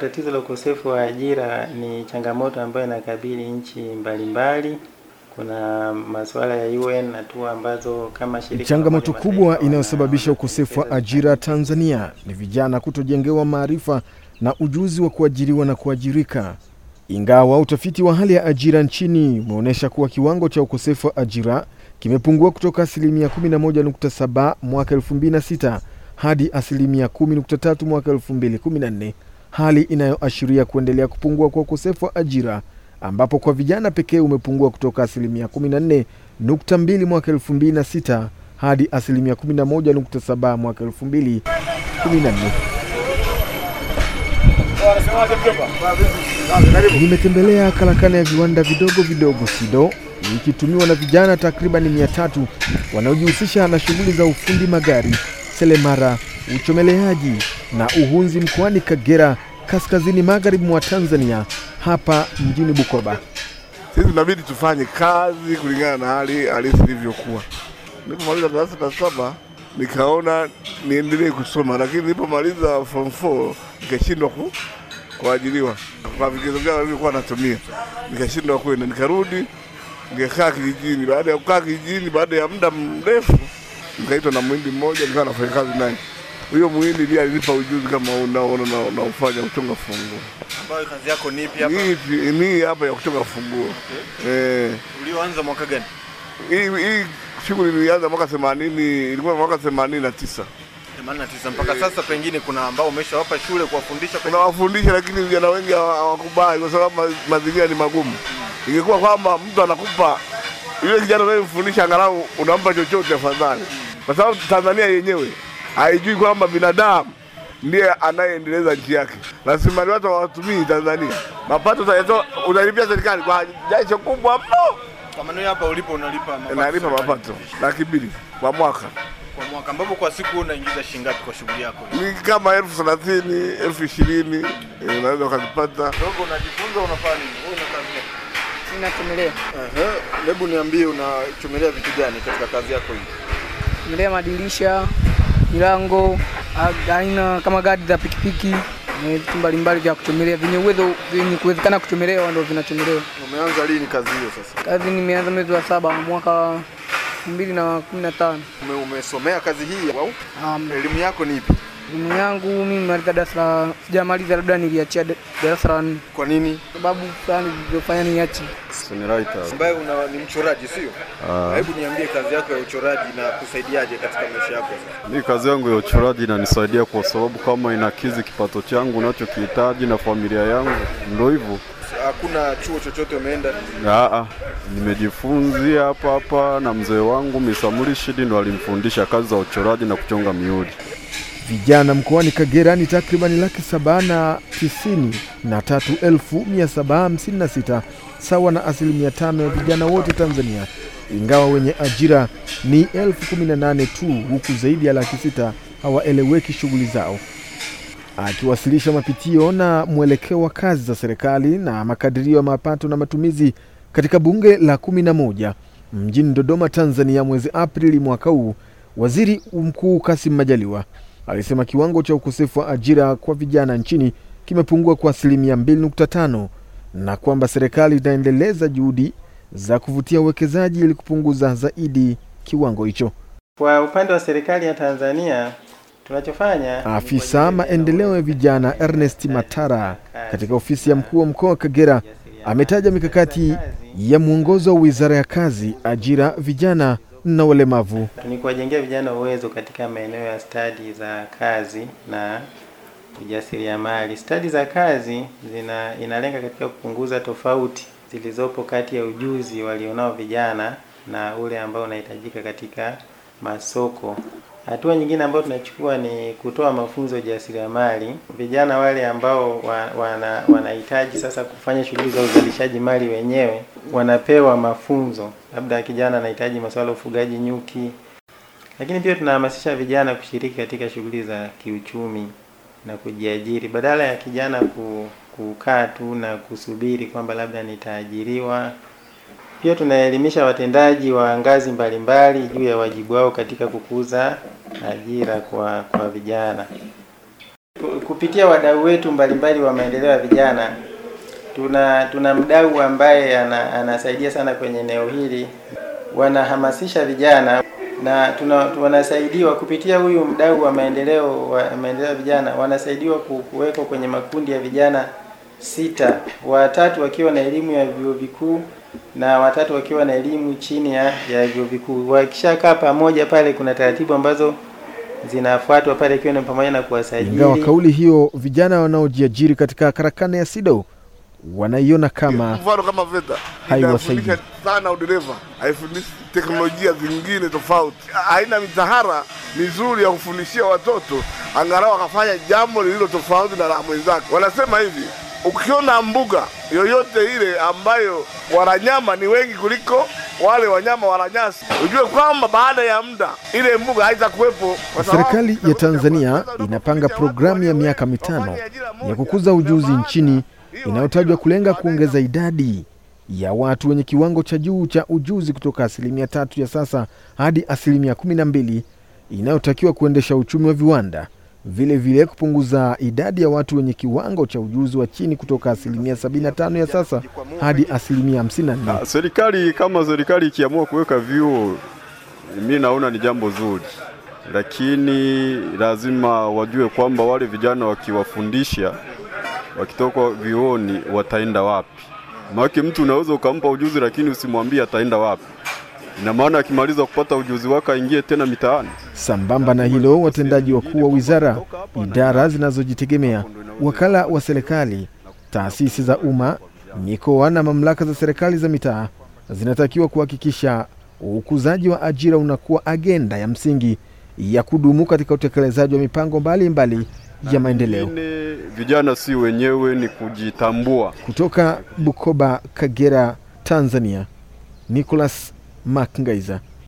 Tatizo la ukosefu wa ajira ni changamoto ambayo inakabili nchi mbalimbali. Kuna masuala ya UN hatua ambazo kama shirika Changamoto kubwa inayosababisha ukosefu wa ajira Tanzania ni vijana kutojengewa maarifa na ujuzi wa kuajiriwa na kuajirika. Ingawa utafiti wa hali ya ajira nchini umeonyesha kuwa kiwango cha ukosefu wa ajira kimepungua kutoka asilimia 11.7 mwaka 2006 hadi asilimia 10.3 mwaka 2014, hali inayoashiria kuendelea kupungua kwa ukosefu wa ajira ambapo kwa vijana pekee umepungua kutoka asilimia 14.2 mwaka 2006 hadi asilimia 11.7 mwaka 2014. Nimetembelea karakana ya viwanda vidogo vidogo SIDO ikitumiwa na vijana takribani mia tatu wanaojihusisha na shughuli za ufundi magari, selemara, uchomeleaji na uhunzi mkoani Kagera, kaskazini magharibi mwa Tanzania, hapa mjini Bukoba. Sisi tunabidi tufanye kazi kulingana na hali halisi ilivyokuwa. Nilipomaliza darasa la saba nikaona niendelee kusoma, lakini nilipomaliza form 4 nikashindwa ku, kuajiriwa kwa vigezo vyao walivyokuwa natumia, nikashindwa kwenda, nikarudi nikakaa kijijini. Baada ya kukaa kijijini, baada ya muda mrefu nikaitwa na mwindi mmoja, nikawa nafanya kazi naye. Huyo mwindi ndiye alinipa ujuzi kama unaona na unaofanya kuchonga funguo. ambayo kazi yako ni ipi hapa? Hii ni hapa ya kuchonga funguo eh. Ulioanza mwaka gani? Hii hii shughuli ilianza mwaka 80 ilikuwa mwaka 89. 89 mpaka sasa, pengine kuna ambao umeshawapa shule kuwafundisha Kuna wafundisha lakini vijana wengi hawa- hawakubali kwa sababu ma- mazingira ni magumu. Ingekuwa kwamba mtu anakupa yule kijana unayemfundisha angalau unampa chochote afadhali, kwa sababu Tanzania yenyewe haijui kwamba binadamu ndiye anayeendeleza nchi yake. Rasilimali watu hawatumii Tanzania, mapato utalipia serikali kwa jasho kubwa mno, Kwa maana hapa ulipo unalipa mapato unalipa mapato laki mbili kwa mwaka. kwa mwaka, ambapo kwa siku unaingiza shilingi ngapi kwa shughuli yako? ni kama elfu thelathini elfu ishirini eh, unaweza ukazipata. Dogo unajifunza unafanya nini? Wewe una kazi gani? Ninachomelea Ehe, hebu niambie unachomelea vitu gani katika kazi yako hii? chomelea madirisha, milango, aina kama gadi za pikipiki, na vitu mbalimbali vya kuchomelea vyenye uwezo vyenye kuwezekana kuchomelewa ndio vinachomelewa. Umeanza lini kazi hiyo sasa? Kazi nimeanza mwezi wa saba mwaka elfu mbili na kumi na tano. Ume, umesomea kazi hii au elimu yako ni ipi? Elimu yangu mimi maliza darasa la sijamaliza, labda niliachia darasa la nne Kwa nini? sababu fulani zilizofanya niache. Ambaye una ni mchoraji sio? Hebu niambie kazi yako ya uchoraji na kusaidiaje katika maisha yako sasa? Mimi kazi yangu ya uchoraji inanisaidia kwa sababu kama inakizi kipato changu nachokihitaji na familia yangu, ndio hivyo. Hakuna chuo chochote umeenda? Aa, nimejifunzia hapa hapa na mzee wangu Misamuli Shidi ndo alimfundisha kazi za uchoraji na kuchonga miudi. Vijana mkoani Kagera ni takribani laki saba na tisini na tatu elfu mia saba hamsini na sita sawa na asilimia tano ya vijana wote Tanzania, ingawa wenye ajira ni elfu kumi na nane tu, huku zaidi ya laki sita hawaeleweki shughuli zao. Akiwasilisha mapitio na mwelekeo wa kazi za serikali na makadirio ya mapato na matumizi katika bunge la kumi na moja mjini Dodoma, Tanzania mwezi Aprili mwaka huu, waziri mkuu Kassim Majaliwa alisema kiwango cha ukosefu wa ajira kwa vijana nchini kimepungua kwa asilimia 2.5 na kwamba serikali inaendeleza juhudi za kuvutia uwekezaji ili kupunguza zaidi kiwango hicho. Kwa upande wa serikali ya Tanzania tunachofanya Afisa maendeleo ya vijana Ernest Matara katika ofisi ya mkuu wa mkoa wa Kagera ametaja mikakati ya mwongozo wa Wizara ya Kazi, Ajira, Vijana na ulemavu. ni kuwajengea vijana uwezo katika maeneo ya stadi za kazi na ujasiriamali. Stadi za kazi zina inalenga katika kupunguza tofauti zilizopo kati ya ujuzi walionao vijana na ule ambao unahitajika katika masoko. Hatua nyingine ambayo tunachukua ni kutoa mafunzo ujasiriamali. Vijana wale ambao wa, wana, wanahitaji sasa kufanya shughuli za uzalishaji mali wenyewe wanapewa mafunzo. Labda kijana anahitaji masuala ufugaji nyuki, lakini pia tunahamasisha vijana kushiriki katika shughuli za kiuchumi na kujiajiri badala ya kijana ku, kukaa tu na kusubiri kwamba labda nitaajiriwa. Pia tunaelimisha watendaji wa ngazi mbalimbali juu ya wajibu wao katika kukuza ajira kwa kwa vijana. kupitia wadau wetu mbalimbali wa maendeleo ya vijana tuna tuna mdau ambaye ana, anasaidia sana kwenye eneo hili, wanahamasisha vijana na tuna, wanasaidiwa kupitia huyu mdau wa maendeleo wa maendeleo ya vijana, wanasaidiwa kuwekwa kwenye makundi ya vijana sita, watatu wakiwa na elimu ya vyuo vikuu na watatu wakiwa na elimu chini ya, ya vyuo vikuu. Wakishakaa pamoja pale, kuna taratibu ambazo zinafuatwa pale, ikiwa ni pamoja na kuwasajili Ingawa kauli hiyo vijana wanaojiajiri katika karakana ya SIDO wanaiona kama mfano kama VETA Haiwasaidii. sana udereva, haifundishi teknolojia zingine tofauti, haina mizahara mizuri ya kufundishia watoto, angalau akafanya jambo lililo tofauti na la mwenzake. Wanasema hivi, ukiona mbuga yoyote ile ambayo wananyama ni wengi kuliko wale wanyama wananyasi, ujue kwamba baada ya muda ile mbuga haitakuwepo. kuwepo. serikali ya Tanzania inapanga programu ya miaka mitano ya kukuza ujuzi nchini inayotajwa kulenga kuongeza idadi ya watu wenye kiwango cha juu cha ujuzi kutoka asilimia tatu ya sasa hadi asilimia kumi na mbili inayotakiwa kuendesha uchumi wa viwanda, vile vile kupunguza idadi ya watu wenye kiwango cha ujuzi wa chini kutoka asilimia 75 ya sasa hadi asilimia 54. Na serikali kama serikali ikiamua kuweka vyuo, mi naona ni jambo zuri, lakini lazima wajue kwamba wale vijana wakiwafundisha, wakitoka vyuoni wataenda wapi. Maana mtu unaweza ukampa ujuzi, lakini usimwambie ataenda wapi. Ina maana akimaliza kupata ujuzi wake aingie tena mitaani. Sambamba na hilo, watendaji wakuu wa wizara, idara zinazojitegemea, wakala wa serikali, taasisi za umma, mikoa na mamlaka za serikali za mitaa zinatakiwa kuhakikisha ukuzaji wa ajira unakuwa agenda ya msingi ya kudumu katika utekelezaji wa mipango mbalimbali mbali ya maendeleo. Vijana si wenyewe, ni kujitambua. Kutoka Bukoba, Kagera, Tanzania, Nicholas makinga iza